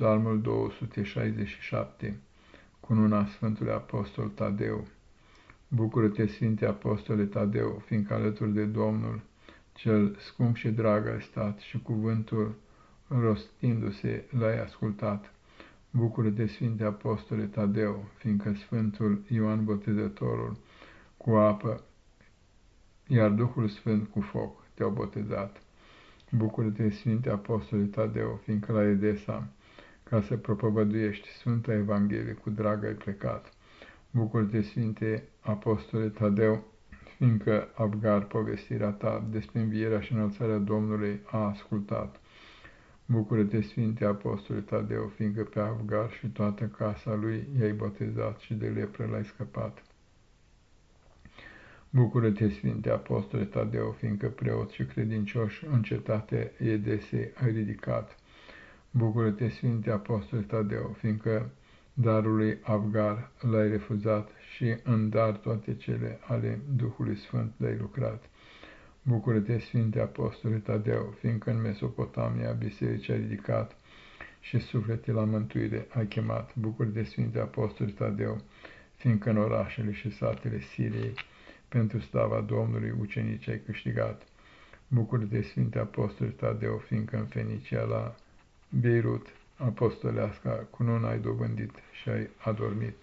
Psalmul 267, cununa Sfântului Apostol Tadeu. Bucură-te, Sfinte Apostole Tadeu, fiindcă alături de Domnul, cel scump și drag ai stat și cuvântul rostindu-se l-ai ascultat. Bucură-te, Sfinte Apostole Tadeu, fiindcă Sfântul Ioan Botezătorul cu apă, iar Duhul Sfânt cu foc te-au botezat. Bucură-te, Sfinte Apostole Tadeu, fiindcă la Edesa ca să propovăduiești Sfânta Evanghelie, cu drag ai plecat. Bucură-te, Sfinte Apostole Tadeu, fiindcă Abgar povestirea ta despre învierea și înălțarea Domnului a ascultat. Bucură-te, Sfinte Apostole Tadeu, fiindcă pe Abgar și toată casa lui i-ai botezat și de lepră l-ai scăpat. Bucură-te, Sfinte Apostole Tadeu, fiindcă preot și credincioși în cetate Edese ai ridicat. Bucură-te, Sfinte Apostol Tadeu, fiindcă darului Avgar l-ai refuzat și în dar toate cele ale Duhului Sfânt le-ai lucrat. Bucură-te, Sfinte Apostol Tadeu, fiindcă în Mesopotamia bisericii ai ridicat și suflete la mântuire ai chemat. Bucură-te, Sfinte Apostol Tadeu, fiindcă în orașele și satele Siriei pentru slava Domnului ucenici ai câștigat. Bucură-te, Sfinte Apostol Tadeu, fiindcă în Fenicia la Beirut, apostoleasca, cununa ai dobândit și ai adormit.